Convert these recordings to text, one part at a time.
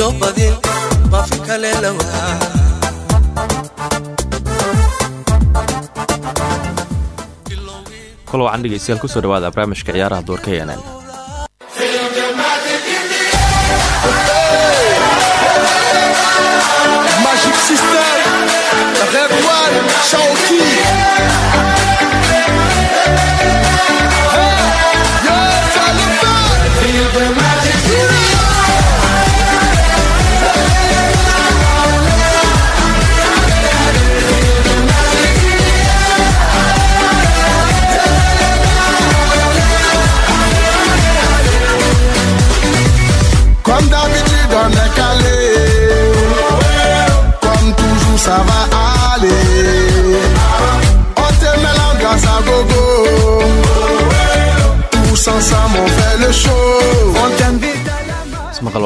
iyo badin bafi kale lawaa kula wacan dhegeystayaal ku soo dhawaada barnaamijka ciyaaraha duurka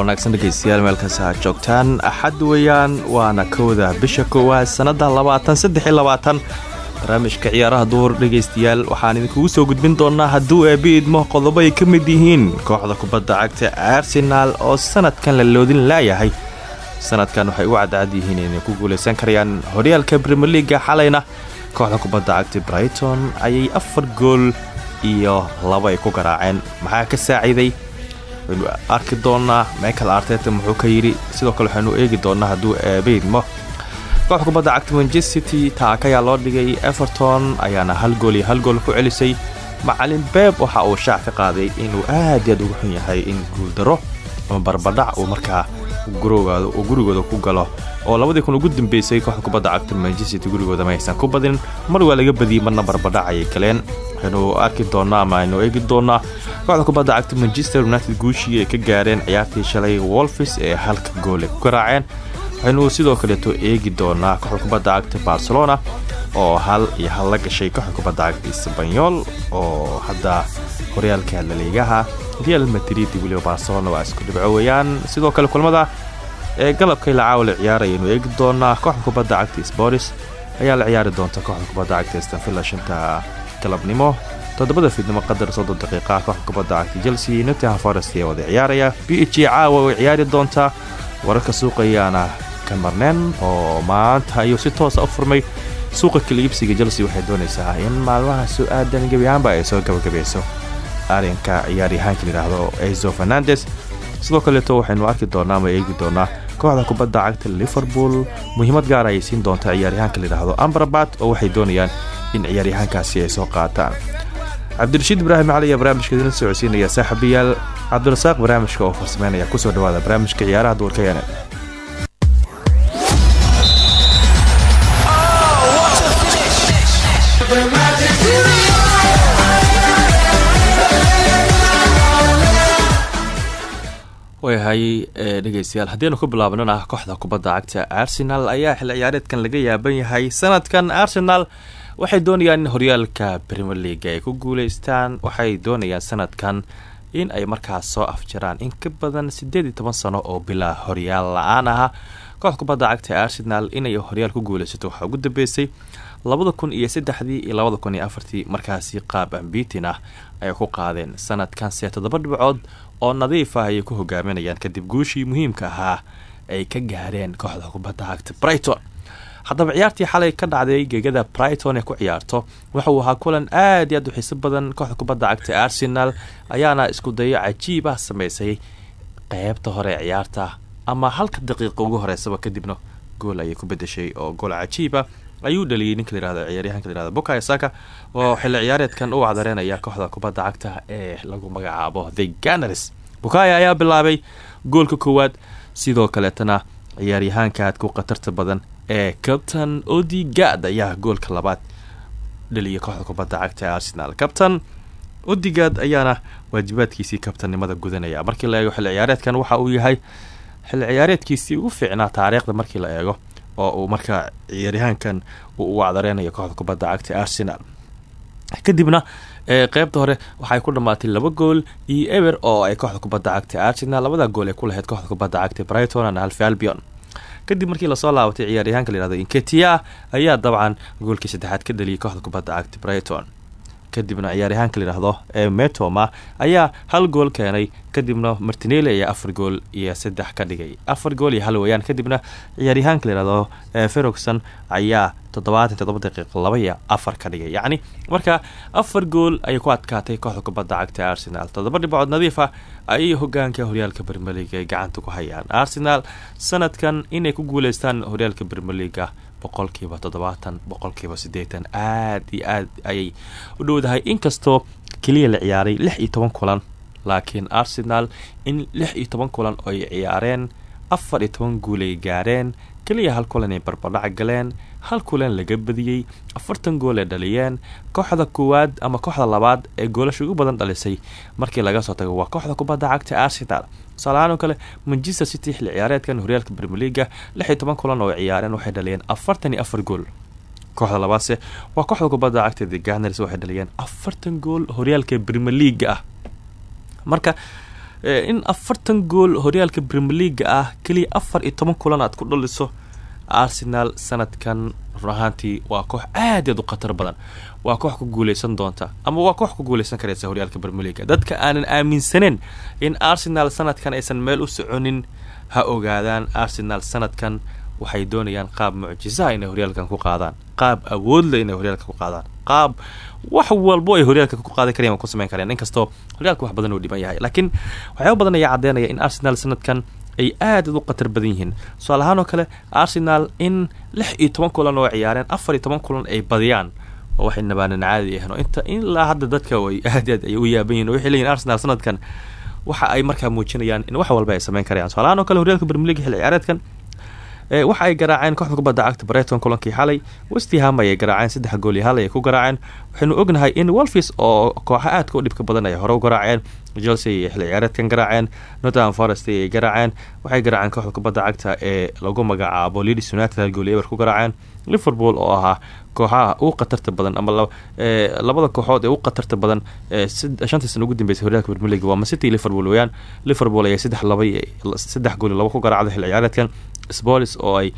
wanaagsan dhegeystayaal meel kasta aad joogtaan. Axad weeyaan waana kowda bisha koowaad sannada labaatan saddex labaatan. Barnaamijka ciyaaraha duur dhegeystayaal waxaan idinkugu soo gudbin doonaa hadduu eebbi idmo qodobo ay ka mid yihiin kooxda kubadda cagta arsenaal oo sanadkan la loodin laayahay. Sanadkan waxay u cadcad yihiin inay ku guulaysan karayaan horyaalka brimier leaga xalayna. Kooxda kubadda cagta brighton ayay afar gool iyo laba ay ku garaaceen. Maxaa ka saaciiday waynu arki doonaa michael arteta muxuu ka yidhi sidoo kale waxaynu eegi doonaa hadduu eebeydmo kooxda kubadda cagta manchester city taaka ayaa loo dhigay everton ayaana hal gool iyo hal gool ku celisay. Macalin beeb waxa uu shaac ka qaaday inuu aad iyo aad ugu xun yahay in guuldaro ama barbadhac uu markaa gurigooda uu gurigooda ku galo. Oo labadii kun ugu dambeysay kooxda kubadda cagta manchester city gurigooda ma aysan ku badin mar waa laga badiyey marna barbadhac ayay galeen waxaynu arki doonaa ama aynu eegi doonaa. Kooxda kubadda cagta manchester united guushii ay ka gaareen ciyaartii shalay wolfis ee halka goole ku garaaceen. Waxaynu sidoo kaleeto eegi doonaa kooxda kubadda cagta barcelona oo hal iyo hal la gashay kooxda kubadda cagta sbanyol oo hadda horyaalka laliigaha real madrid weliba barcelona waa isku dhibco weeyaan. Sidoo kale kulmada ee galabka ilaa caawa la ciyaarayaynu eegi doonaa kooxda kubadda cagta sporis ayaa la ciyaari doonta kooxda kubadda cagta stanvilla shanta galabnimo toddobada fiidnimo qadar soddon daqiiqa kooxda kubadda cagta chelsea nottingham forest ayaa wada ciyaaraya. B h caawa way ciyaari doontaa wararka suuqayaana ka marneen oo maanta ayuu si toosa u furmay. Suuqa kala iibsiga chelsea waxay doonaysaa in maalmaha soo aadan gebi ahaanba ay soo gabagabayso arrinka ciyaaryahaanka layidhaahdo ezo fernandes. Sidoo kaleeto waxaynu arki doonaa ama eegi doonaa kooxda kubadda cagta liverpool. Muhiimad gaar ayay siin doontaa ciyaaryahaanka layidhaahdo ambrabat oo waxay doonayaan in ciyaaryahaankaasi ay soo qaataan. Cabdirashiid ibraahim cali ayaa barnaamijka idin socodsiinaya saaxiibayaal cabdirasaaq barnaamijka oo farsameynaya ku soo dhawaada barnaamijka ciyaaraha duurka yeene waayahay dhegeystayaal haddiinu ku bilaabnana kooxda kubadda cagta arsenal ayaa xil ciyaareedkan laga yaaban yahay. Sanadkan arsenal waxay doonayaan in horyaalka premier leaga ay ku guuleystaan. Waxay doonayaan sanadkan in ay markaas soo afjaraan in ka badan siddeed iyo toban sano oo bilaa horyaal la'aan aha kooxda kubadda cagta arsenal inay horyaal ku guuleysato waxaa ugu dambeysay labada iyo saddexdii iyo qaab ambiitin ah ayay ku qaadeen. Sanadkan see toddoba dhibcood oo nadiif ah ayay ku hogaaminayaan kadib guushii muhiimka ahaa ay ka gaareen kooxda kubadda cagta brighton haddaba ciyaartii xalay ka dhacday gegada brighton ee ku ciyaarto waxa ahaa kulan aad iyo aad u xiiso badan kooxda kubadda cagta arsenal ayaana isku dayo cajiib ah sameysay qeybta hore ee ciyaarta. Ama halka daqiiqa ugu horeysaba kadibna gool ayay ku bedeshay oo gool cajiiba ayuu dhaliyay ninka layihahdo ciyaaryahanka layihahdo bukayo saka oo xilli ciyaareedkan u cadareynaya kooxda kubadda cagta ee lagu magacaabo the ganars bukayo ayaa bilaabay goolka koowaad sidoo kaleetana ciyaaryahaanka aad ku khatarta badan ee cabtan odigad ayaa goolka labaad dhaliyay kooxda kubadda cagta ee arsenal. Cabtan odigad ayaana waajibaadkiisii kabtannimada gudanaya. Markii la eego xilli ciyaareedkan waxa uu yahay xilli ciyaareedkiisii ugu fiicnaa taariikhda markii la eego oo uu markaa ciyaaryahaankan uu u cadareynaya kooxda kubadda cagta arsenal. Kadibna qeybta hore waxay ku dhammaatay laba gool iyo eber oo ay kooxda kubadda cagta arsenal labada gool ay ku lahayd kooxda kubadda cagta brighton and half albion kadib markii la soo laabatay ciyaaryahaanka layihahdo inketia ayaa dabcan goolkii saddexaad ka dhaliyay kooxda kubadda cagta brighton. Kadibna ciyaaryahaanka layidhaahdo ee metoma ayaa hal gool keenay kadibna martineli ayaa afar gool iyo saddex ka dhigay. Afar gool iyo hal weeyaan kadibna ciyaaryahaanka layidhahdo ee ferogson ayaa toddobaatan toddoba daqiiq laba iyo afar ka dhigay. Yacni marka afar gool ayay ku adkaatay kooxda kubadda cagta ee arsenal. Toddoba dhibcood nadiif ah ayay hogaanka horyaalka bermeliga ay gacanta ku hayaan. Arsenal sanadkan inay ku guuleystaan horyaalka bermeliga boqolkiiba toddobaatan boqolkiiba siddeetan aada iyo aad ayay u dhowdahay inkastoo keliya la ciyaaray lix iyo toban kulan laakiin arsenal in lix iyo toban kulan oo ay ciyaareen afar iyo toban guul ay gaareen keliya hal kulan ay barbadhac galeen hal kulan laga badiyey afartan gool ay dhaliyeen kooxda koowaad ama kooxda labaad ee goolasha ugu badan dhalisay. Markii laga soo tago waa kooxda kubadda cagta arsenal. Tusaalahaan oo kale manchester city xilli ciyaareedkan horyaalka brmeliga lix iyo toban kulan oo ciyaareen waxay dhaliyeen afartan iyo afar gool. Kooxda labaadse waa kooxda kubadda cagta the ganers waxay dhaliyeen afartan gool horyaalka brmeliga ah marka in afartan gool horyaalka brmeliga ah keliya afar iyo toban kulan aad ku dhaliso arsenal sanadkan run ahaantii waa koox aad aad u khatar badan. Waa koox ku guuleysan doonta ama waa koox ku guuleysan karaysa horyaalka brmeliga dadka aanan aaminsaneyn in arsenal sanadkan aysan meel u soconin ha ogaadaan arsenal sanadkan waxay doonayaan qaab mucjisaha inay horyaalkan ku qaadaan qaab awoodle inay horyaalka ku qaadaan qaab wax walbo ay horyaalka ku qaadan karayan ku sameyn kareen inkastoo horyaalka wax badan uu dhiban yahay. Laakiin waxyaaba badan ayaa caddeynaya in arsenal sanadkan ay aad u khatar badan yihiin. Tusaal oo kale arsenal in lix iyo toban kulan oo ciyaareen afar iyo toban kulan ay badiyaan. Waxay nabaanan caadi ahayn oo inta ilaa hadda dadka aad aad ay u yaaban yihiin oo waxay leeyihiin arsenal sanadkan. Waxa ay markaa muujinayaan in wax walba ay sameyn karayaan. Tusaal ahaan oo kale horyaalka brmelig xilli ciyaareedkan waxa ay garaaceen kooxda kubadda cagta breton kulankii xalay westham ayay garaaceen saddex gool iyo hal ku garaaceen. Waxaynu ognahay in wolfis oo kooxa aadka u dhibka badan ay hore u garaaceen. Chelsea ayay xilli ciyaareedkan garaaceen. Nottingham forest ayay garaaceen. Waxay garaaceen kooxda kubadda cagta ee lagu magacaabo leeds united hal gool iyo ku garaaceen. Liverpool oo ahaa kooxaha ugu khatarta badan ama labada kooxood ee ugu khatarta badan shantii sana ugu dambeysay horyaalka brmelig waa macity liverpool weeyaan. Liverpool ayay saddex laba saddex gool iyo laba ku xilli ciyaareedkan spolis oo ay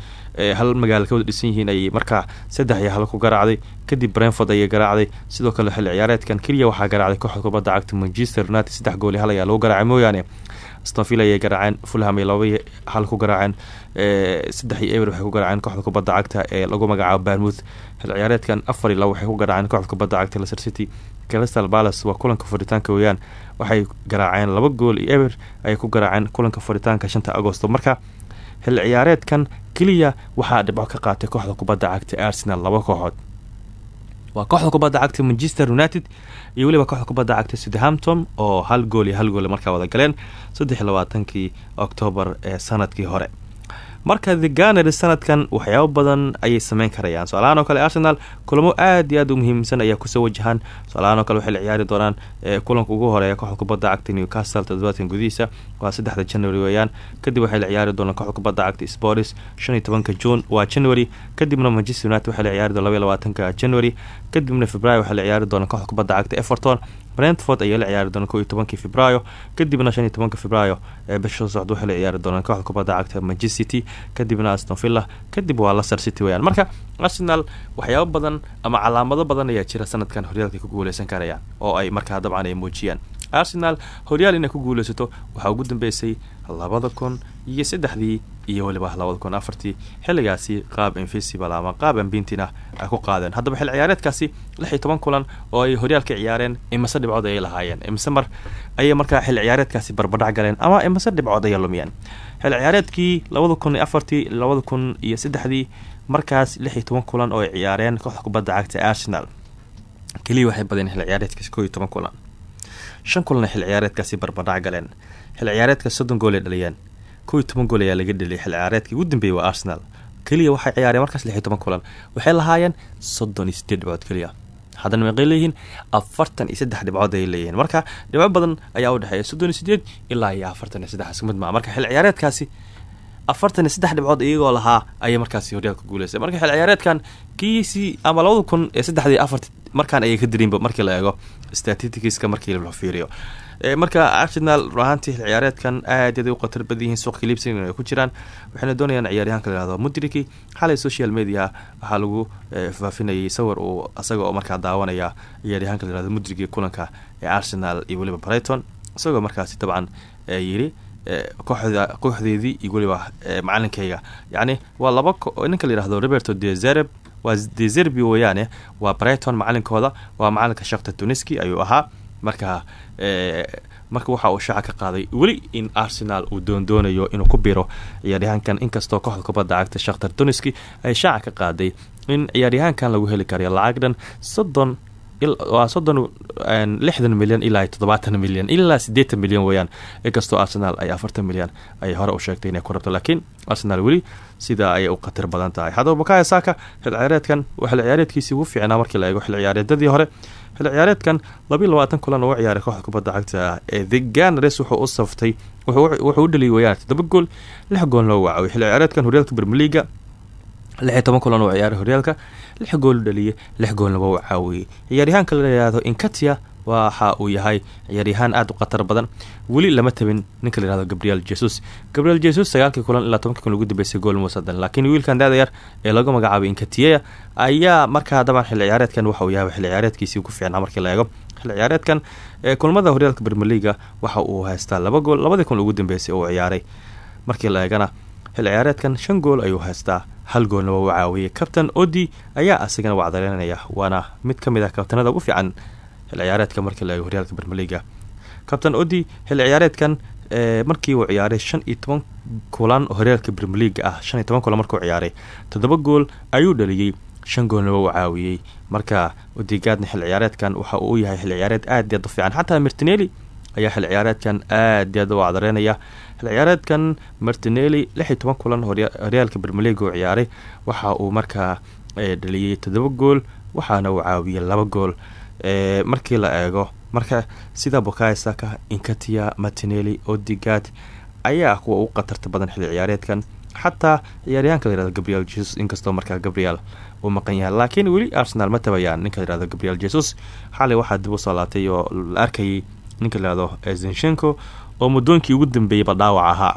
hal magaalo ka wada dhisan yihiin ayay markaa saddex iyo hal ku garaacday kadib brentford ayay garaacday. Sidoo kale xilli ciyaareedkan keliya waxaa garaacday kooxda kubadda cagta manchester united saddex gool iyo hal ayaa lagu garaacay mooyaane. Stonville ayay garaaceen fulham ay laba hal ku garaaceen saddex iyo eber waxay ku garaaceen kooxda kubadda cagta ee lagu magacaabo barmouth xilli ciyaareedkan afar iyo waxay ku garaaceen kooxda kubadda cagta leicester city. Crystal palace waa kulanka furitaanka weeyaan. Waxay garaaceen laba gool iyo eber ayay ku garaaceen kulanka furitaanka shanta agosto marka xilli ciyaareedkan keliya waxaa dhibco ka qaatay kooxda kubadda cagta arsenal laba kooxood. Waa kooxda kubadda cagta manchester united iyo weliba kooxda kubadda cagta southampton oo hal gool iyo hal gool markaa wada galeen saddex iyo labaatankii octoobar ee sannadkii hore marka the ganers sanadkan waxyaabo badan ayay sameyn karayaan. So-aalahaan oo kale arsenal kulamo aad iyo aad u muhiimsan ayaa ku soo wajahaan. So-aalahaan oo kale waxay la ciyaari doonaan kulanka ugu horreeya kooxda kubadda cagta newcastle toddobaadkan gudihiisa. Waa saddexda january weeyaan. Kadib waxay la ciyaari doonaan kooxda kubadda cagta sports shan iyo tobanka june waa january. Kadibna manchester united waxay la ciyaari doon labaiyo labaatanka january. Kadibna february waxay la ciyaari doonaan kooxda kubadda cagta everton brentford ayaa la ciyaari doona ko iyo tobankii februaayo kadibna shan iyo tobanka februaayo ee bisha socda waxay la ciyaari doonaan kooxda kubadda cagta manchester city kadibna aston villa kadib waa leicester city weyaan marka arsenal waxyaabo badan ama calaamado badan ayaa jira sanadkan horyaalka ku guuleysan karayaan oo ay markaa dabcan ay muujiyaan. Arsenal horyaal inay ku guuleysato waxaa ugu dambeysay labada kun iyo saddexdii iyo weliba labada kun afartii. Xilligaasi qaab invisible ama qaab ambintina ay ku qaadeen. Haddaba xil ciyaareedkaasi lix iyo toban kulan oo ay horyaalka ciyaareen imise dhibcood ayay lahaayeen. Imise mar ayay markaa xil ciyaareedkaasi barbadhac galeen ama imise dhibcood ayay lumiyeen. Xil ciyaareedkii labada kun iyo afartii labada kun iyo saddexdii markaas lix iyo toban kulan oo ay ciyaareen kooxda kubadda cagta arsenal. Keliya waxay badeen xil ciyaareedkaasi koo iyo toban kulan. Shan kulan xil ciyaareedkaasi barbadhac galeen. Xil ciyaareedkaas soddon gool ay dhaliyeen kow iyo toban gool ayaa laga dheliyay xil ciyaareedkii ugu dambeeyey waa arsenal. Keliya waxay ciyaareen markaas lix iyo toban kulan. Waxay lahaayeen soddon iyo sideed dhibcood keliya haddana meeqay leeyihiin afartan iyo saddex dhibcood ayay leeyihiin. Marka dhibco badan ayaa u dhexeeya soddon ilaa iyo afartan iyo saddex. Isku mid maa marka xil ciyaareedkaasi afartan iyo saddex dhibcood iyagoo lahaa ayay markaasi horyaalka guuleystay marka xil ciyaareedkan kiisii ama labada kun iyo saddexdii afarti markaan ayay ka diriinba markii la eego statisticska markii la fiiriyo marka arsenal run ahaantii xil ciyaareedkan aad u khatar badan yihiin suuq kiliibsan ay ku jiraan waxayna doonayaan ciyaaryahanka la yihahdo mudriki. Xalay social media waxaa lagu faafinayay sawir uu isaga oo markaa daawanaya ciyaaryahanka la yihahdo mudrigi kulanka ee arsenal iyo weliba brighton. Isagoo markaasi dabcan yiri kooxda kooxdeedii iyo weliba macalinkayga yacni waa laba ninka la yihahdo roberto dezereb waa dezerbi weeyaane waa brighton macalinkooda waa macalinka shakta tuniski ayuu ahaa marka marka waxa uu shaaca ka qaaday weli in arsenal uu doondoonayo inuu ku biro ciyaaryahankan inkastoo kooxda kubadda cagta shakhtar tuniski ay shaaca ka qaaday in ciyaaryahankan lagu heli karayo lacag dhan soddon soddon lixdan milyan ilaa toddobaatan milyan ilaa siddeetan milyan weeyaan inkastoo arsenal ay afartan milyan ay hore u sheegtay inay ku rabto. Laakiin arsenal weli sidaa ayay u khatar badan tahay. Haddaba bukaya saka xil ciyaareedkan xil ciyaareedkiisii ugu fiicnaa markii la eego xil ciyaareedadii hore xil ciyaareedkan labayo labaatan kulan uu ciyaaray kooxda kubadda cagta ee the ganres wuxuu u saftay wuxuu u dhaliyay weyaan toddoba gool lix goolna u wacaaway xil ciyaareedkan horyaalka bermeliga lix iyo toban kulan uu ciyaaray horyaalka lix gool dhaliyay lix goolna waa u caawiyey ciyaaryahaanka la yihahdo inkatia waxa uu yahay ciyaaryahaan aada u khatar badan. Weli lama tabin ninka la yihahdo gabriel jesus. Gabriel jesus sagaalkii kulan ilaa tobankii kun ugu dambeysay gool muusadan laakiin wiilkan daada yar ee lagu magacaabay inkatiya ayaa markaa daban xilli ciyaareedkan waxa uu yahay xilli ciyaareedkiisii ku fiicnaa markii la eego. Xilli ciyaareedkan kulmada horyaalka bermeliga waxa uu haystaa laba gool labadii kun ugu dambeysay uu ciyaaray. Markii la eegana xilli ciyaareedkan shan gool ayuu haystaa hal goolna waa u caawiyey odi ayaa asigana wacdareynaya waana mid ka mid ah kabtanada ugu fiican xil ciyaareedka markii la eego horyaalka bermeliga kabtan odi xilli ciyaareedkan markii uu ciyaaray shan iyo toban kulan horyaalka bermeliga ah shan iyo toban kulan markuu ciyaaray toddoba gool ayuu dhaliyey shan goolna waa u caawiyey marka odigaadna xil ciyaareedkan waxa uu yahay xil ciyaareed aad aad u fiican. Xataa martineli ayaa xil ciyaareedkan aad aad u wacdareynaya xil ciyaareedkan martineli lix kulan horyaalka bermeliga uu ciyaaray waxa uu markaa dhaliyey toddoba gool waxaana uu caawiyey laba gool markii la eego marka sida bukaya saka inkatia martineli odigad ayaa kuwa ugu khatarta badan xilli ciyaareedkan. Xataa ciyaaryahanka layihahdo gabriel jesus inkastoo markaa gabriel uu maqan yahay. Laakiin weli arsenal ma tabayaan ninka layihahdo gabriel jesus. Xalay waxaa dib u soo laatay oo la arkayay ninka layihahdo zinshenko oo muddooyinkii ugu dambeeyeyba dhaawac ahaa.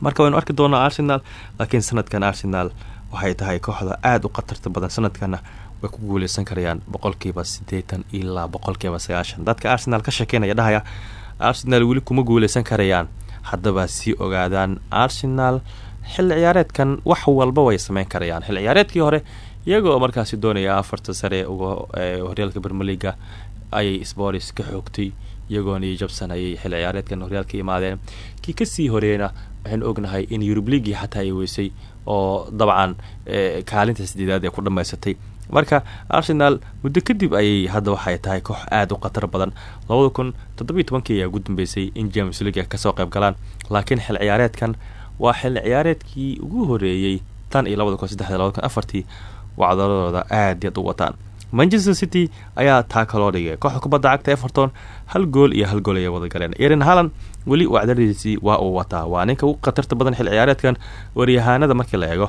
Marka waynu arki doonaa arsenal laakiin sanadkan arsenal waxay tahay kooxda aada u khatarta badan sanadkana way ku guuleysan karayaan boqolkiiba siddeetan ilaa boqolkiiba sagaashan. Dadka arsenal ka sheekeynaya dhahaya arsenal weli kuma guuleysan karayaan. Haddaba sii ogaadaan arsenal xilli ciyaareedkan wax walba way sameyn karayaan. Xilli ciyaareedkii hore iyagoo markaasi doonaya afarta sare uga horyaalka bermeliga ayay sporis ka xoogtay iyagoona iyo jabsan ayay xilli ciyaareedkan horyaalka imaadeen. Kii ka sii horeeyna waxaynu ognahay in yurub leagii xataa ay weysay oo dabcan kaalinta sideedaad ee ku dhammaysatay marka arsenal muddo kadib ayay hadda waxay tahay koox aada u khatar badan. Labada kun toddobiiy tobankii ayaa ugu dambeysay in james league ka soo qayb galaan laakiin xil ciyaareedkan waa xilli ciyaareedkii ugu horeeyey tan iyo labada kun saddexda labada kun wacdaradooda aad aad u wataan. Manchester city ayaa taa kaloo dhigay. Kooxda kubadda cagta everton hal gool iyo hal gool ayay wada galeen. Erin halland weli wacdadiisii waa uu wataa. Waa ninka ugu khatarta badan xil ciyaareedkan waryahaanada markii la eego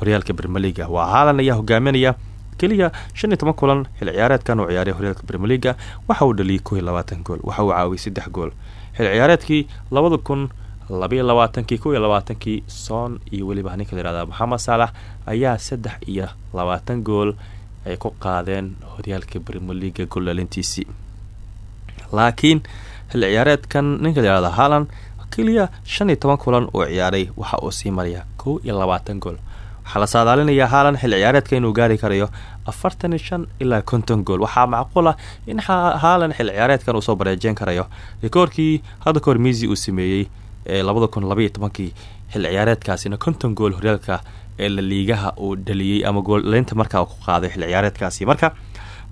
horyaalka bermeliga waa haalan ayaa hogaaminaya keliya shan iyo toban kulan xil ciyaareedkan uu ciyaaray horyaalka bermeliga waxa uu dhaliyay kow labaatan gool waxa uu caawiyay saddex gool. Xil ciyaareedkii labada kun labaiyo labaatankii kow iyo labaatankii soon iyo weliba ninka layihahda saalax ayaa saddex iyo labaatan gool ay ku qaadeen horyaalka bermeliga gooldhalintiisii laakiin xilli ciyaareedkan ninka layihahda haaland keliya shan iyo toban kulan uu ciyaaray waxa uu sii maraya kow iyo labaatan gool waxaa la saadaalinayaa haalan xilli ciyaareedka inuu gaari karayo afartan iyo ilaa konton gool. Waxaa macquul ah in haalan xilli ciyaareedkan uu soo bareejeyn karayo. Rikoorkii hadda kahor uu sameeyey ee labada kun labaiyo xilli ciyaareedkaasina konton gool horyaalka ee la liigaha uu dhaliyey ama gooleynta markaa ku qaaday xilli ciyaareedkaasi. Marka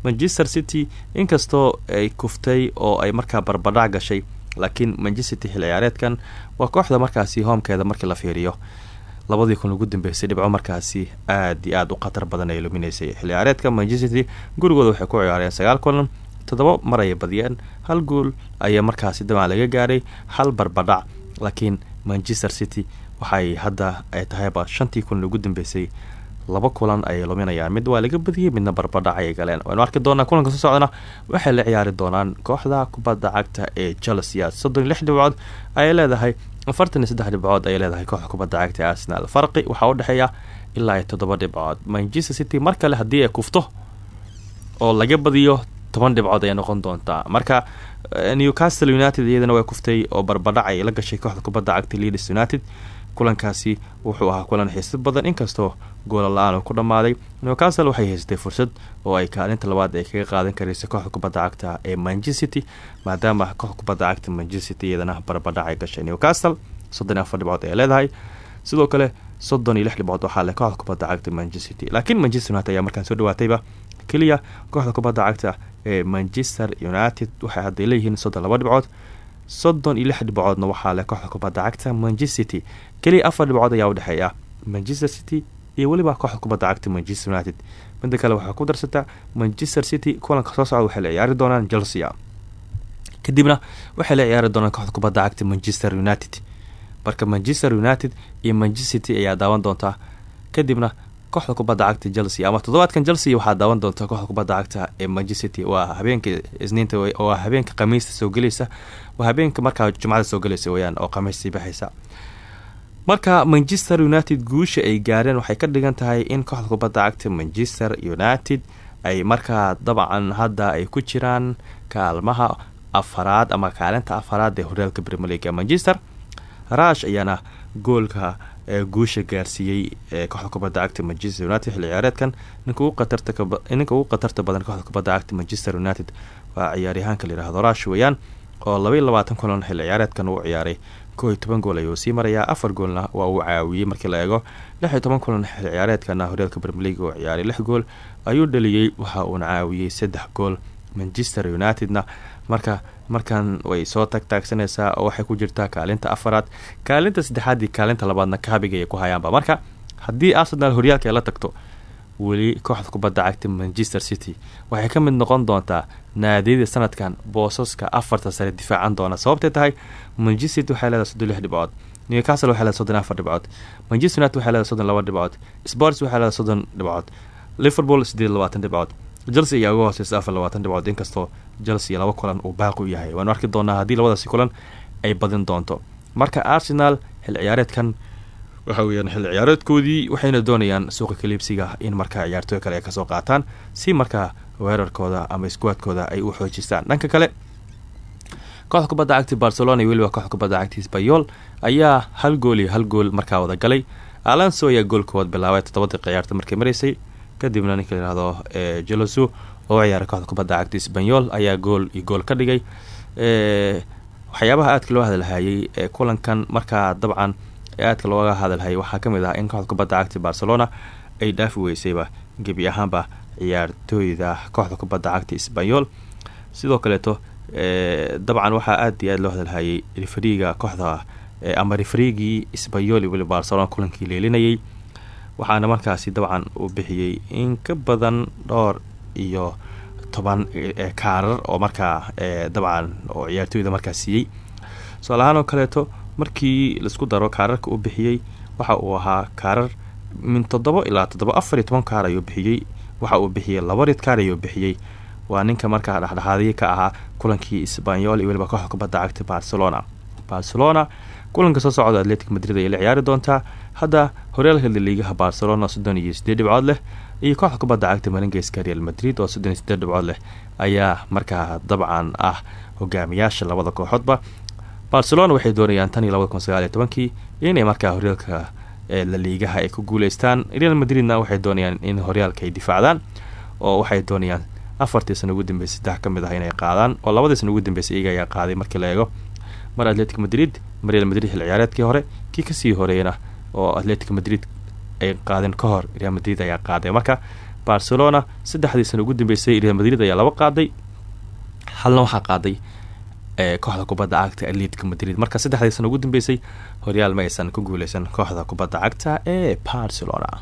manchester city inkastoo ay kuftay oo ay markaa barbadhac gashay laakiin manchester city xilli ciyaareedkan waa kooxda markaasi hoomkeeda markii la fiiriyo labadii kun ugu dambeysay dhibco markaasi aada iyo aada u khatar badan ay luminaysay. Xilli ciyaareedka manchester gurigooda waxay ku ciyaareen sagaal kulan toddoba mar ayay badiyeen. Hal gool ayaa markaasi dabcan laga gaaray hal barbadhac laakiin manchester city waxay hadda ay tahayba shantii kulan ugu dambeysay laba kulan ayay luminayaan. Mid waa laga badiyey midna barbadhac ayay galeen. Waynu arki doonaa kulanka soo socdana waxay la ciyaari doonaan kooxda kubadda cagta ee chelsea. Soddon iyo lix dhibcood ayay leedahay afartan iyo saddex dhibcood ayay leedahay kooxda kubadda cagta ee arsenal. Farqi waxaa u dhexeeya ilaa iyo toddoba dhibcood manchester city mar kale haddii ay kufto oo laga badiyo toban dhibcood ayay noqon doontaa. Marka newcastle united iyadana way kuftay oo barbadhac ay la gashay kooxda kubadda cagta leeds united kulankaasi wuxuu ahaa kulan xiisad badan inkastoo goola la'aan ku dhammaaday. Newcastle waxay haysatay fursad oo ay kaalinta labaad ay kaga qaadan karaysa kooxda kubadda cagta ee manchester city maadaama kooxda kubadda cagta manchester city iyadana barbadhac ay gashay. Newcastle soddon afar dhibcood ay leedahay. Sidoo kale soddon iyo lix dhibcood waxaa leh kooxda kubadda cagta manchester city. Laakiin manchester united ayaa markaan soo dhawaatayba keliya kooxda kubadda cagta ee manchester united waxay hadday leeyihiin soddon laba dhibcood. Soddon iyo lix dhibcoodna waxaa leh kooxda kubadda cagta manchester city keliya afar dhibcood ayaa udhexeeya manchester city iyo weliba kooxda kubadda cagta manchester united. Midda kale waxaa ku darsataa manchester city kulanka soo socda waxay la ciyaari doonaan chelsea. Kadibna waxay la ciyaari doonaan kooxda kubadda cagta manchester united. Marka manchester united iyo manchester city ayaa daawan doontaa kadibna kooxda kubadda cagta chelsea ama toddobaadkan chelsea waxaa daawan doonta kooxda kubadda cagta ee manchester city. Waa habeenka isniinta waa habeenka khamiista soo gelaysa waa habeenka markaa jumcada soo gelaysa weyaan oo khamiistii baxaysa marka manchester united guusha ay gaareen waxay ka dhigan tahay in kooxda kubadda cagta manchester united ay markaa dabcan hadda ay ku jiraan kaalmaha afaraad ama kaalinta afaraad ee horyaalka premier league manchester. Rash ayaana goolka guusha gaarsiiyey kooxda kubadda cagta manchester united xilli ciyaareedkan ninka ugu khatarta badan kooxda kubadda cagta manchester united waa ciyaaryahaanka layihahdo rash weeyaan oo labaiy labaatan kulan xilli ciyaareedkan uu ciyaaray koo iyo toban gool ayuu sii marayaa. Afar goolna waa uu caawiyey markii la eego. Lix iyo toban kulan xilli ciyaareedkana horyaalka premier league oo ciyaaray lix gool ayuu dhaliyey waxa uuna caawiyey saddex gool manchester unitedna. Marka markan way soo tagtaagsanaysaa oo waxay ku jirtaa kaalinta afaraad. Kaalinta saddexaad iyo kaalinta labaadna kaabigay ku hayaanba. Marka haddii arsenal horyaalka ay la tagto weli kooxda kubadda cagta manchester city waxay ka mid noqon doontaa naadiyada sanadkan boosaska afarta sare difaacan doona. Sababtay tahay manchester city waxay leedahay soddon lix dhibcood newcastle waxay leedahay soddon afar dhibcood manchester united waxay leedahay soddon dhibcood sports waxay leedahay soddon dhibcood liverpool sideed labaatan dhibcood chelsea ayaa uga hooseysa afar dhibcood. Inkastoo chelsea laba kulan uu baaqi u yahay waanu arki doonaa haddii labadaasi kulan ay badin doonto. Marka arsenal xil ciyaareedkan waxa weyaan xilli ciyaareedkoodii waxayna doonayaan suuqa kaliibsiga in markaa ciyaartooy kale ay ka soo qaataan si markaa weerarkooda ama iskuwaadkooda ay u xoojistaan. Dhanka kale kooxda kubadda cagti barcelona iyo weliba kooxda kubadda cagti sbayol ayaa hal gool iyo hal gool markaa wada galay. Alonso ayaa goolkood bilaabay toddobadii ciyaarta markay maraysay kadibna ninka layihahdo jeloso oo ciyaaray kooxda kubadda cagti sbanyol ayaa gool iyo gool ka dhigay. Waxyaabaha aadka loo hadalhayay ee kulankan markaa dabcan aadka looga hadalhayay waxaa ka mid ah in kooxda kubadda cagti barcelona ay dhaafi weysayba gebi ahaanba ciyaartooyda kooxda kubadda cagti sbanyol sidoo kaleeto dabcan waxaa aad iyo aad loo hadalhayay rifriga kooxda ama rifrigii sbanyol iyo weli barcelona kulankii leelinayay. Waxaana markaasi dabcan uu bixiyey in ka badan dhowr iyo toban kaarar oo markaa dabcan oo ciyaartooyda markaa siiyey tusaal ahaan oo kaleeto markii la isku daro kaararka uu bixiyey waxa uu ahaa kaarar min toddobo ilaa toddoba afar iyo toban kaar ayuu bixiyey waxa uu bixiyey laba rid kaar ayuu bixiyey. Waa ninka markaa dhexdhexaadiye ka ahaa kulankii sbanyol iyo weliba kooxda kubadda cagta barcelona. Barcelona kulanka soo socda atletic madrid ayay la ciyaari doontaa. Hadda horyaalka liigaha barcelona soddon iyo sideed dhibcood leh iyo kooxda kubadda cagta maringeska real madrid oo soddon iyo sideed dhibcood leh ayaa markaa dabcan ah hogaamiyaasha labada kooxoodba barcelona waxay doonayaan tan iyo labada kun sagaal tobankii inay markaa horyaalka la liigaha ay ku guuleystaan. Real madridna waxay doonayaan in horyaalka ay difaacdaan oo waxay doonayaan afartii sana ugu dambeysay saddex ka mid ah inay qaadaan oo labadii sana ugu dambeysay iyaga ayaa qaaday markii la eego. Mar atletic madrid real madrid xil ciyaareedkii hore kii ka sii horeeyana oo atletic madrid ay qaadeen ka hor real madrid ayaa qaaday. Marka barcelona saddexdii sana ugu dambeysay real madrid ayaa laba qaaday halna waxaa qaaday ee kooxda kubadda cagta ee liidka madrid. Marka saddexdii sano ugu dambeysay horyaal ma aysan ku guuleysan kooxda kubadda cagta ee barcelona.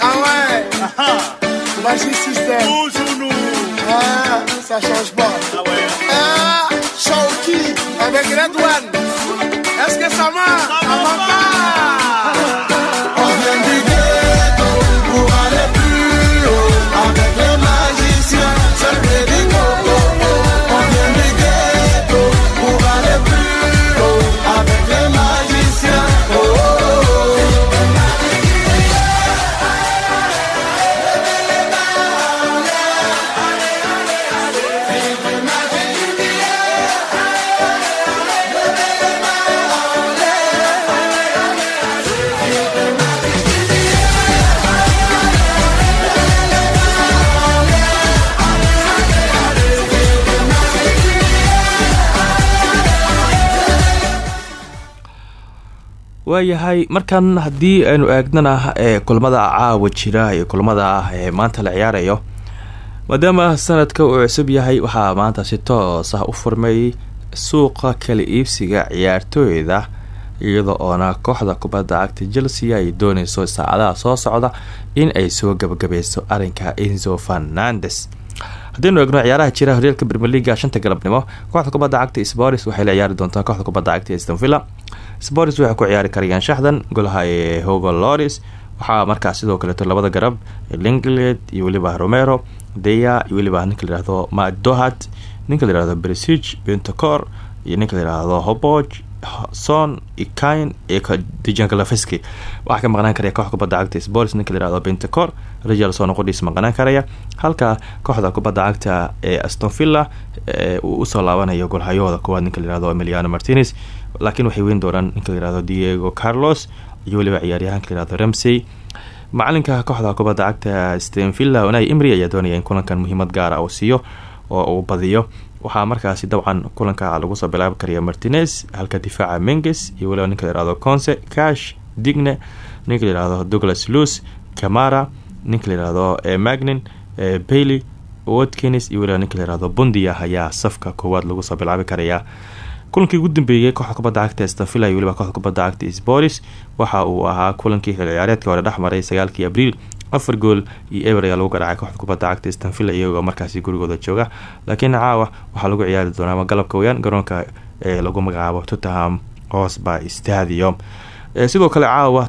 Ah, ah. ah ça change. Est-ce que ça marche? Waayahay markan haddii aynu eegnana ee kulmada caawa jira iyo kulmada ee maanta la ciyaarayo maadaama sanadka uu cusub yahay waxaa maanta si toos ah u furmay suuqa kala iibsiga ciyaartooyda iyada oona kooxda kubadda cagta chelsea ay dooneyso saacadaha soo socda in ay soo gabagabeyso arinka enzo fernandes haddaynu eegno ciyaaraha jira horyaalka brmer leaga shanta galabnimo kooxda kubadda cagta sporis waxay la ciyaari doontaa kooxda kubadda cagta aston villa. Sporis waxay ku ciyaari karayaan shaxdan golaha ee hogo loris waxaa markaas sidoo kaleeto labada garab linglet iyo weliba romero deya iyo weliba ninka layihahdo madohat ninka layihahdo bresig bentacor iyo ninka layihahdo son ikain iyo dijankalafeski waxaa ka maqnaan karaya kooxda kubadda cagta sports ninka layihahdo rajal soo noqodhiis maqnaan karaya. Halka kooxda kubadda cagta ee aston villa uu u soo laabanayo golhayahooda koowaad ninka layihahdo emiliano martinez laakiin waxay weyn doonaan ninka layihahdo diego carlos iyo weliba ciyaaryahanka layihahdo ramsey. Macalinka kooxda kubadda cagta stan villa onai imri ayaa doonaya in kulankan muhiimad gaara uu siiyo oo uu badiyo. Waxaa markaasi dabcan kulanka lagu soo bilaabi karaya martinez halka difaaca menges iyo weliba ninka layihahdo conse cash digne ninka layihahdo douglas lus camara ninka layihahdo magnin bailey watkins iyo weliba ninka bundia ayaa safka koowaad lagu soo bilaabi karaya kulankii ugu dambeeyey kooxda kubadda cagta stafila iyo kooxda kubadda cagta sporis waxa uu ahaa kulankii xil ciyaareedkii hore dhex maray sagaalkii abriil afar gool iyo eber ayaa lagu garaacay kooxda kubadda cagta stanvilla iyagoo markaasi gurigooda jooga. Laakiin caawa waxaa lagu ciyaari doonaa galabka weyaan garoonka ee lagu magacaabo tottenham hosby stadium. Sidoo kale caawa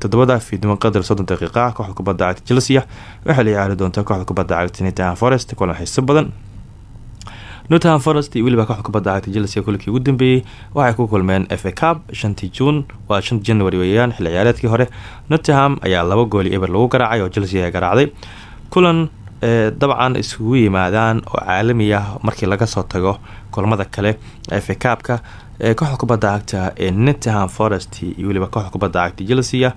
toddobada fiidnimo qadar soddon daqiiqa kooxda kubadda cagta chelsea waxay la ciyaari doontaa kooxda kubadda cagta nottingham forest kulan xiiso badan. Nottingham forest iyo weliba kooxda kubadda cagta chelsea kulinkii ugu dambeeyey waxay ku kulmeen f a cab shantii juun waa shan january weeyaan xil ciyaareedkii hore. Nottingham ayaa laba gooli eber lagu garaacay oo chelsea ay garaacday. Kulan dabcan isugu yimaadaan oo caalami ah markii laga soo tago kulmada kale f a cabka kooxda kubadda cagta ee nottingham forest iyo weliba kooxda kubadda cagta chelsea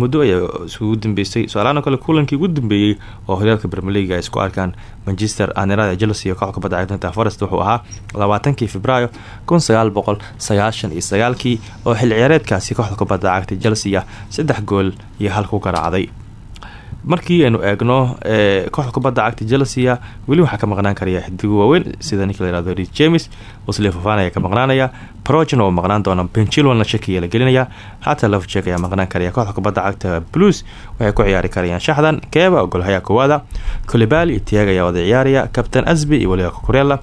muddo ayaa isugu dambeysay. Su'aalaano kale kulankii ugu dambeeyey oo horyaalka bermeliga ay isku arkaan manchester anirada chelsea kooxda kubadda cagta forest wuxuu ahaa labaatankii februaayo kun sagaal boqol oo xil ciyaareedkaasi kooxda kubadda cagta chelsea saddex gool iyo hal ku garaacday markii aynu eegno kooxda kubadda cagta chelsea weli waxaa ka maqnaan karaya xidigo waaweyn sida ninka layihahdo ri james osle fofan ayaa ka maqnaanaya progen oo maqnaan doona benchilwana shakiya la gelinaya xataa lofjek ayaa maqnaan karaya. Kooxda kubadda cagta blues waxay ku ciyaari karayaan shaxdan keeba golhaya koowaada colibali tiag ayaa wada ciyaaraya captain asby iyo waliba kukurela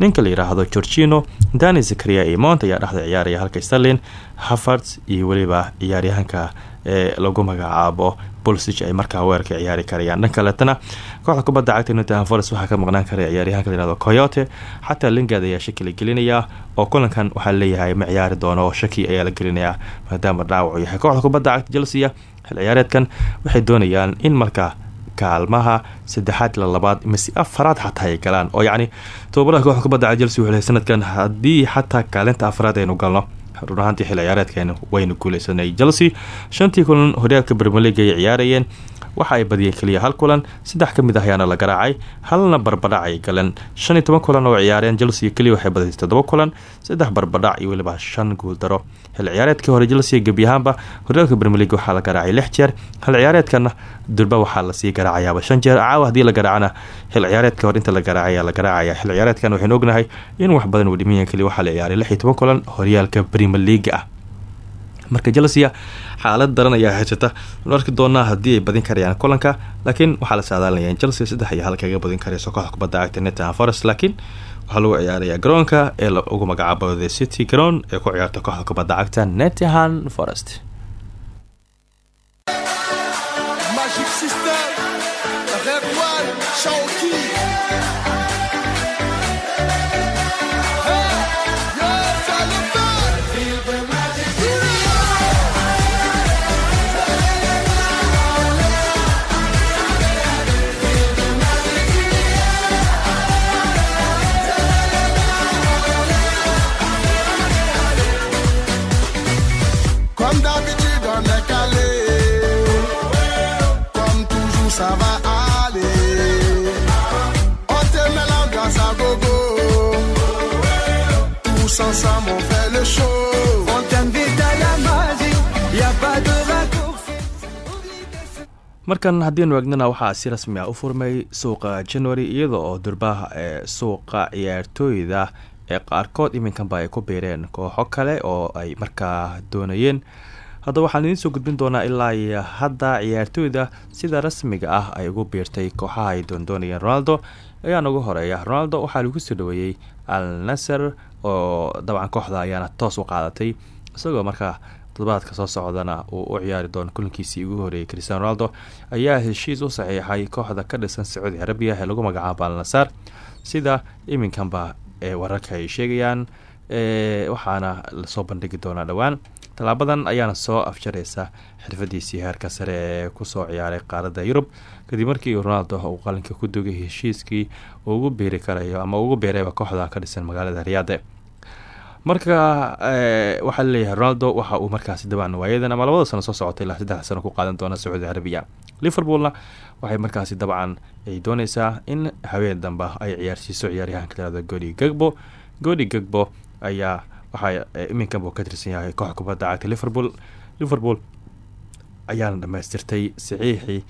ninka la yiraahdo gorgino dani zakaria iyo mont ayaa dhexda ciyaaraya halka starlin hafards iyo weliba ciyaaryahanka ee lagu magacaabo bolsig ay markaa weerarka ciyaari karayaan. Dhan kaletana kooxda kubadda cagta nottingham forest waxaa ka maqnaan karaya ciyaaryahanka layihahdo coyote. Xataa lingard ayaa shaki la gelinayaa oo kulankan waxaa leeyahay ma ciyaari doono oo shaki ayaa la gelinayaa maadaama dhaawacu yahay. Kooxda kubadda cagta chelsea xil ciyaareedkan waxay doonayaan in markaa kaalmaha saddexaad ila labaad mise afaraad xataa ay galaan. Oo yacni tobabaraha kooxda kubadda cagta chelsea wuxuu lehay sanadkan haddii xataa kaalinta afraad aynu galno run ahaantii xil ciyaareedkeena waynu guuleysanay chelsea shantii kulan horyaalka bermelig ay ciyaarayeen. Waxa ay badiyeen keliya hal kulan saddex ka mid ah ayaana la garaacay halna barbadhac ay galeen. Shan iyo toban kulan oo ciyaareen chelsea keliya waxay badisay toddoba kulan saddex barbadhac iyo weliba shan guuldaro xil ciyaareedkii hore chelsea gebi ahaanba horyaalka bermelig waxaa la garaacay lix jeer. Xil ciyaareedkana durba waxaa la sii garaacayaaba shan jeer caawa haddii la garaacana xil ciyaareedka hore inta la garaacaya la garaacaya. Xil ciyaareedkan waxaynu ognahay in wax badan uu dhiman yahay keliya waxaa la ciyaaray lix iyo toban kulan horyaalka premier leaga ah. Marka chelsea xaalad daran ayaa haysata. Nu arki doonaa haddii ay badin karayaan kulanka laakiin waxaa la saadaalinaya in chelsea saddex iyo hal badin karayso kooxda kubadda cagta nottingham forest laakiin waxaa lagu ciyaarayaa garoonka ee ugu magacaabo the city garoon ee ku ciyaarta kooxda kubadda cagta netihan forest One, Shawty. Markan haddiinu eegnana waxaa si rasmi ah u furmay suuqa january iyada oo durbaha ee suuqa ciyaartooyda ee qaarkood iminkanba ay ku biireen kooxo kale oo ay markaa doonayeen. Haddaba waxaan idiin soo gudbin doonaa ilaa iyo hadda ciyaartooyda sida rasmiga ah ay ugu biirtay kooxaha ay doondoonayeen ronaldo. Ayaan ugu horreeya ronaldo waxaa lagu soo dhaweeyey al naser oo dabcan kooxda ayaana toos u qaadatay isagoo markaa toddobaadka soo socdana uu u ciyaari doono kulankiisii ugu horeeyay cristiano ronaldo ayaa heshiis u saxiixay kooxda ka dhisan sacuudi carabiya ee lagu magacaabo al nasaar sida iminkanba ee wararka ay sheegayaan waxaana la soo bandhigi doonaa dhowaan. Tallaabadan ayaana soo afjareysa xirfadiisii heerka sare ee ku soo ciyaaray qaaradda yurub. Kadib markii ronaldo uu qalinka ku dugay heshiiskii ugu biiri karayo ama ugu biirayba kooxda ka dhisan magaalada riyaade marka waxaa la leeyahay ronaldo waxa uu markaasi dabcan waayadan ama labada sano soo socotay ilaa saddex sano ku qaadan doona sacuudi carabiya. Liverpoolna waxay markaasi dabcan ay dooneysaa in haween damba ay ciyaarsiiso ciyaaryahanka tirada godi gagbo godi gagbo ayaa waxaa iminkanbu ka tirsan yahay koox kubadda cagta liverpool. Liverpool ayaana dhamaystirtay saxiixii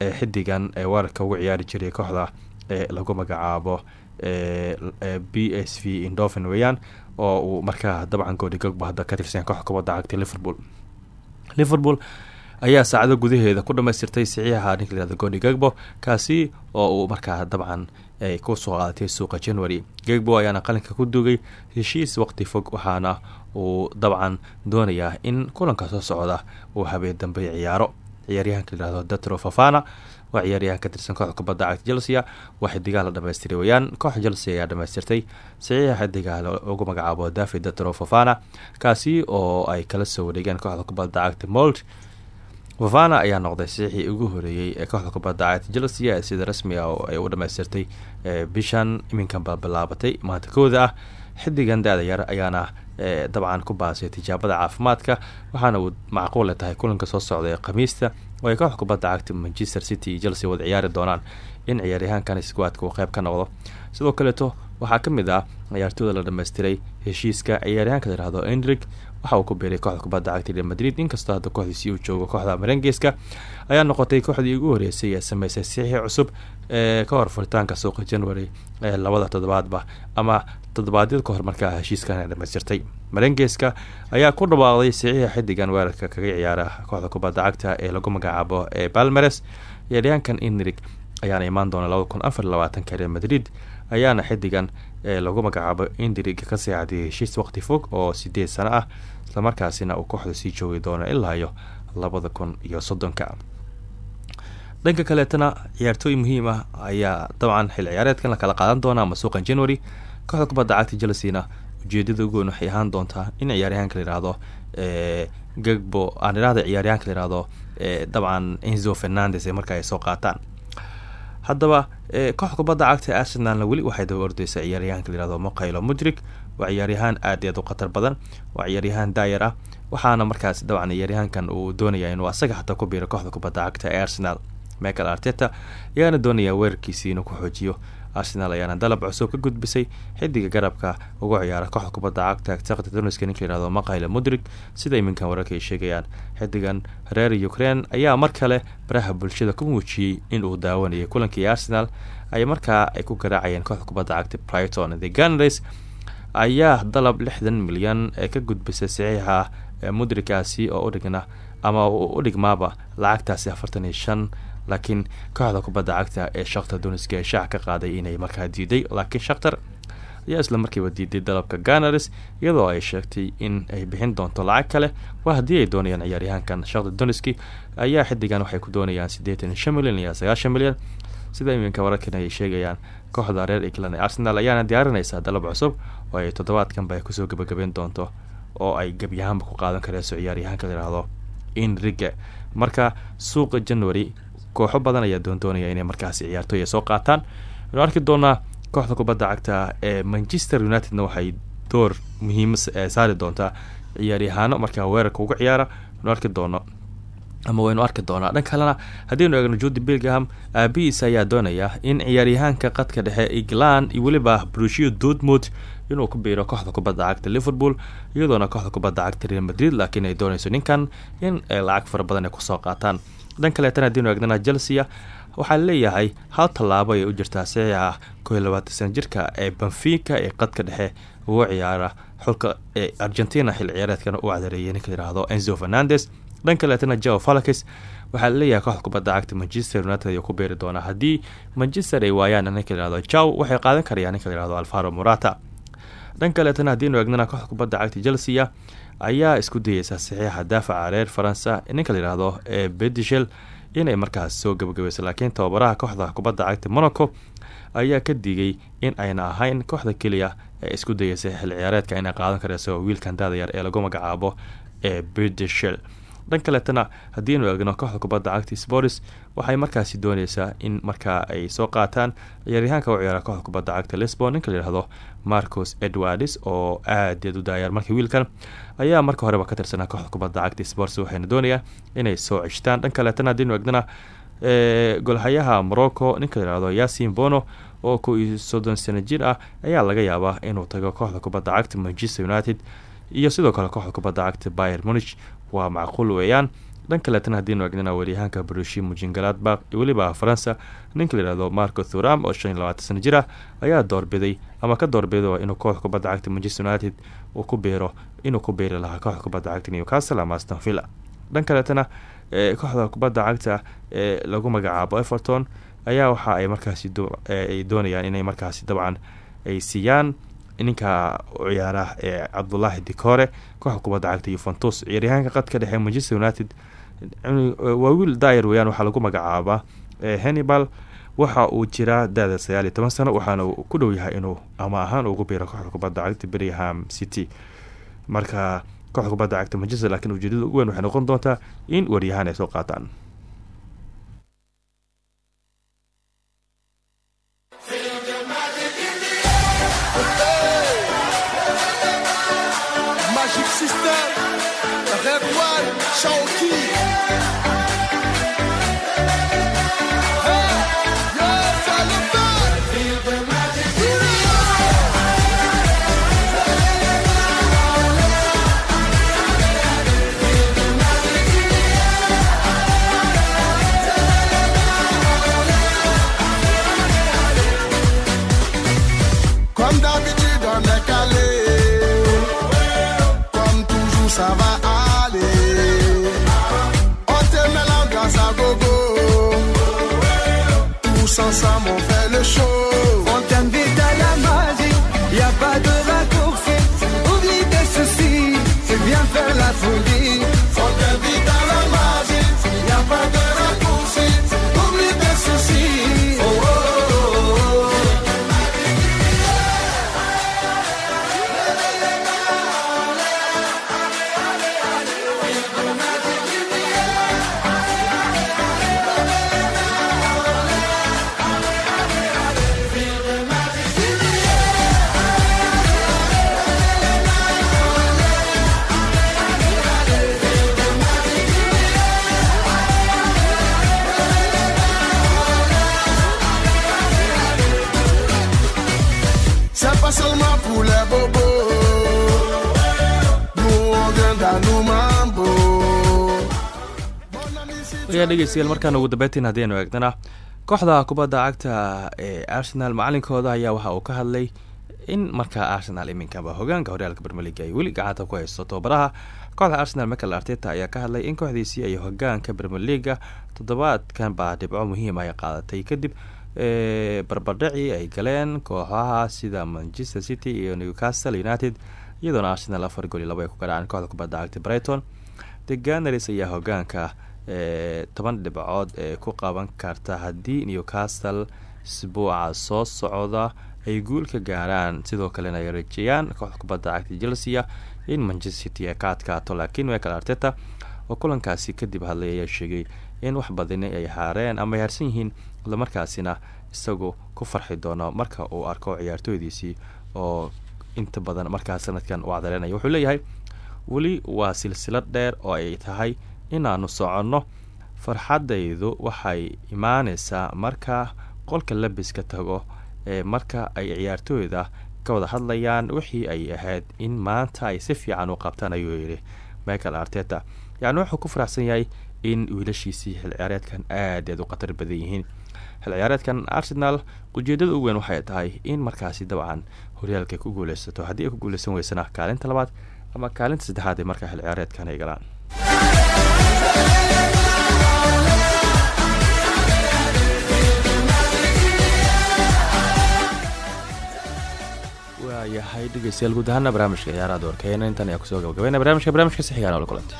ee xidigan ee weerarka ugu ciyaari jiray kooxda ee lagu magacaabo b s v indoven weeyaan oo uu markaa dabcan goodi gagbo hadda ka tirsan koox kubadda cagta liverpool. Liverpool ayaa saacado gudaheeda ku dhamaystirtay saxiixa ninka layihahdo godi gagbo kaasi oo uu markaa dabcan ay ku soo qaadatay suuqa january. Gagbo ayaana qalinka ku dugay heshiis waqti fog waxaana uu dabcan doonayaa in kulanka soo socda uu habeen dambe ciyaaro. Ciyaaryahanka layihahdo datro fafana waa ciyaaryahan ka tirsan kooxda kubadda cagta chelsea waa xidigaha la dhamaystiray weyaan kooxa chelsea ayaa dhamaystirtay saxiixa xidigaha lagu magacaabo david datro fafana kaasi oo ay kala soo wareegeen kooxda kubadda cagta mold. Fafana ayaa noqday saxiixii ugu horeeyey ee kooxda kubadda cagta chelsea sida rasmi ah ay u dhamaystirtay bishan iminkanba bilaabatay maanta kooda ah. Xidigan da-da yar ayaana dabcan ku baasay tijaabada caafimaadka waxaana uu macquule tahay kulanka soo socda ee khamiista ay kooxda kubadda cagta manchester city iyo chelsea wada ciyaari doonaan in ciyaaryahaankan squadka uu qeyb ka noqdo. Sidoo kaleeto waxaa ka mid ah ciyaartooda la dhammaystiray heshiiska ciyaaryahanka la yihahdo endrig waxa uu ku biiray kooxda kubadda cagta real madrid. Inkastoo hadda kooxdiisii uu joogo kooxda marengeska ayaa noqotay kooxdii ugu horeysay ee sameysay saxiixii cusub ee ka hor furitaanka suuqa january ee labada toddobaadba. Ama toddobaadyad ka hor markaa heshiiskan ay dhamaystirtay marengeska ayaa ku dhawaaqday saxiixa xidigan weerarka kaga ciyaara kooxda kubadda cagta ee lagu magacaabo ee balmeres ciyaaryahankan indrig ayaana imaan doona labada kun afar labaatanka real madrid ayaana xidigan ee lagu magacaabo indrig ka seexadiyay heshiis waqti fog oo sideed sano ah islamarkaasina uu kooxda sii joogi doono ilaa iyo labada kun iyo soddonka. Dhanka kaleetana ciyaartooy muhiim ah ayaa dabcan xil ciyaareedkan la kala qaadan doona ama suuqan january kooxda kubadda cagta chelsena ujeedada ugoon waxay ahaan doontaa in ciyaaryahanka layihahdo gagbo aan idhahda ciyaaryahanka layihahdo dabcan enzo fernandes marka ay soo qaataan. Haddaba kooxda kubadda cagta arsenalna weli waxay daba ordeysa ciyaaryahanka layihahdo mokhaylo mudrig waa ciyaaryahaan aad aad u khatar badan waa ciyaaryahaan daayar ah waxaana markaas dabcan ciyaaryahankan uu doonaya inuu asaga xataa ku biiro kooxda kubadda cagta ee arsenal. Michael arteta ayaana doonaya weerarkiisii inuu ku xoojiyo arsenal ayaana dalab cusub ka gudbisay xidiga garabka. Ugu ciyaara kooxda kubadda cagta sakta doniska ninka layihahdo maqayla mudrig sida iminkan wararka ay sheegayaan xidigan reer ukraine ayaa mar kale baraha bulshada ku muujiyey in uu daawanayay kulankii arsenal. Ay markaa ay ku garaacayeen kooxda kubadda cagta brighton. The gunners ayaa dalab lixdan milyan ee ka gudbisay saxiixa mudrigkaasi oo udhigna ama u dhigmaaba lacagtaasi afartan iyo shan laakiin kooxda kubadda cagta ee shaktar duniska ee shaac ka qaaday inay markaa diiday laakiin shaktar ayaa isla markiiba diiday dalabka ganaris iyadoo ay sheegtay in ay bixin doonto lacag kale. Waa haddii ay doonayaan ciyaaryahaankan shakda doniski ayaa xidigan waxay ku doonayaan siddeetan shan milyan iyo sagaashan milyan. Sida iminka wararkan ay sheegayaan kooxda reer england ee arsenal ayaana diyaarinaysaa dalab cusub oo ay toddobaadkanba ku soo gebagabeyn doonto oo ay gebyahaanba ku qaadan kareyso ciyaaryahaanka la yidhaahdo inriga marka suuqa january kooxo badan ayaa doondoonaya inay markaasi ciyaartooy ay soo qaataan. Anu arki doonaa kooxda kubadda cagta ee manchester unitedna waxay door muhiima saari doontaa ciyaaryahaano markaa weerarka uga ciyaara anu arki doono ama waynu arki doonaa. Dhan kalena haddiinu eegno judi bilgham aabihiis ayaa doonaya in ciyaaryahaanka qadka dhexe england iyo weliba brushio dortmund inuu ku biiro kooxda kubadda cagta liverpool iyadoona kooxda kubadda cagta real madrid laakiin ay doonayso ninkan in ay lacag fara badan ay ku soo qaataan dhan kaleetana haddiinu eegnana chelsea waxaa leeyahay hal tallaabo ay u jirtaa iyo labaatan sana jirka ee benfica ee qadka dhexe ugu ciyaara xulka ee argentina xil ciyaareedkana u cadareeyay ninka yidhaahdo enzo fernandes. Dhan kaleetana jao falakis waxaa leeyahay kooxda kubadda cagta manchester united ayuu ku beeri doonaa. Haddii manchester ay waayaan ninka yihahdo jaw waxay qaadan karayaan ninka yihahdo alfaro morata. Dhan kaleetana haddiinu eegnana kooxda kubadda cagta chelsea ayaa isku dayeysa saxiixa daafaca reer faransa ninka la yihahdo ee bedishel inay markaas soo gabagabayso. Laakiin tababaraha kooxda kubadda cagta monaco ayaa ka digay in ayna ahayn kooxda keliya ee isku dayeysa xil ciyaareedka inay qaadan kareyso wiilkan daadayar ee lagu magacaabo ee bedishel dhan kaleetana haddiinu eegno kooxda kubadda cagta sports waxay markaasi dooneysaa in markaa ay soo qaataan ciyaaryahaanka u ciyaara kooxda kubadda cagta lisbon. Ninka la yihahdo marcos edwards oo aadaed u daayar markii wiilkan ayaa marka horeba ka tirsanaa kooxda kubadda cagta sports waxayna doonayaan inay soo ceshtaan. Dhan kaleetana haddiinu eegnana golhayaha morocco ninka la yihahdo yasin bono oo kow iyo soddon sano jir ah ayaa laga yaabaa inuu tago kooxda kubadda cagta manchester united iyo sidoo kale kooxda kubadda cagta bayer munich waa macquul weeyaan. Dhan kaleetana haddiinu egnana waryahaanka brushi mujingaladbak weliba faransa ninka layihahdo marco thuram oo shan labaatan sana jir ah ayaa doorbiday ama ka doorbiday inuu kooxda kubadda cagta manchester united uu ku biiro inuu ku biiri lahaa kooxda kubadda cagta newcastle ama aston villa. Dhan kaleetana kooxda kubadda cagta ee lagu magacaabo everton ayaa waxa ay markaasi ay doonayaan inay markaasi dabcan ay siiyaan ninka ciyaara ee cabdulaahi dicore kooxda kubadda cagta yuventus ciyaaryahaanka qadka dhexe manchester united waa wiil daayar weyaan waxaa lagu magacaabaa hannibal. Waxa uu jiraa da-da toban sano waxaana ku dhow yahay inuu ama ahaan ugu biiro kooxda kubadda cagta beriham city. Marka kooxda kubadda cagta manchester laakiin ujeedada ugu weyn waxay noqon doontaa in waryahaan ay soo qaataan System, Red One, Shaoki. Ayaa dhegeystayaal markaan ugu dambeyntiin haddiinu eegnana kooxda kubadda cagta ee arsenal macalinkooda ayaa waxa uu ka hadlay in markaa arsenal iminkaba hogaanka horyaalka bermeliga ay weli gacanta ku haysto tababaraha kooxda arsenal michael arteta ayaa ka hadlay in kooxdiisii ay hogaanka bermeliga toddobaadkan baa dhibco muhiim ay qaadatay kadib barbardhacii ay galeen kooxaha sida manchester city iyo newcastle united iyadoona arsenal afar gool iyo labo ay ku garaaceen kooxda kubadda cagta brighton. The ayaa hogaanka toban dhibcood ee ku qaban karta haddii newcastle isbuuca soo socda ay guul ka gaaraan. Sidoo kalena ay rajeeyaan kooxda kubadda cagta chelsea in manchester city ay ka adkaato laakiin michael arteta oo kulankaasi kadib hadlay ayaa sheegay in wax badani ay haareen ama ay haarsan yihiin islamarkaasina isagu ku farxi doono. Marka uu arko ciyaartooydiisii oo inta badan markaa sanadkan u cadareynaya wuxuu leeyahay weli waa silsilad dheer oo ay tahay inaanu soconno. Farxadaydu waxay imaaneysaa marka qolka labiska tago ee marka ay ciyaartooyda ka wada hadlayaan wixii ay ahayd in maanta ay si fiican u qabtaan ayuu yidhi michael arteta. Yacni wuxuu ku faraxsan yahay in wiilashiisii xil ciyaareedkan aad aad u khatar badan yihiin. Xil ciyaareedkan arsenal ujeedada ugu weyn waxay tahay in markaasi dabcan horyaalka ku guuleysato haddii ay ku guuleysan weysana kaalinta labaad ama kaalinta saddexaad ee markaa xil ciyaareedkan ay galaan waayahay dhegeystayaal guud ahaana barnaamijka ciyaaraha doorkeena intan ayaa ku soo gabagabayna barnaamijka barnaamijka si xigaan oo la kulantay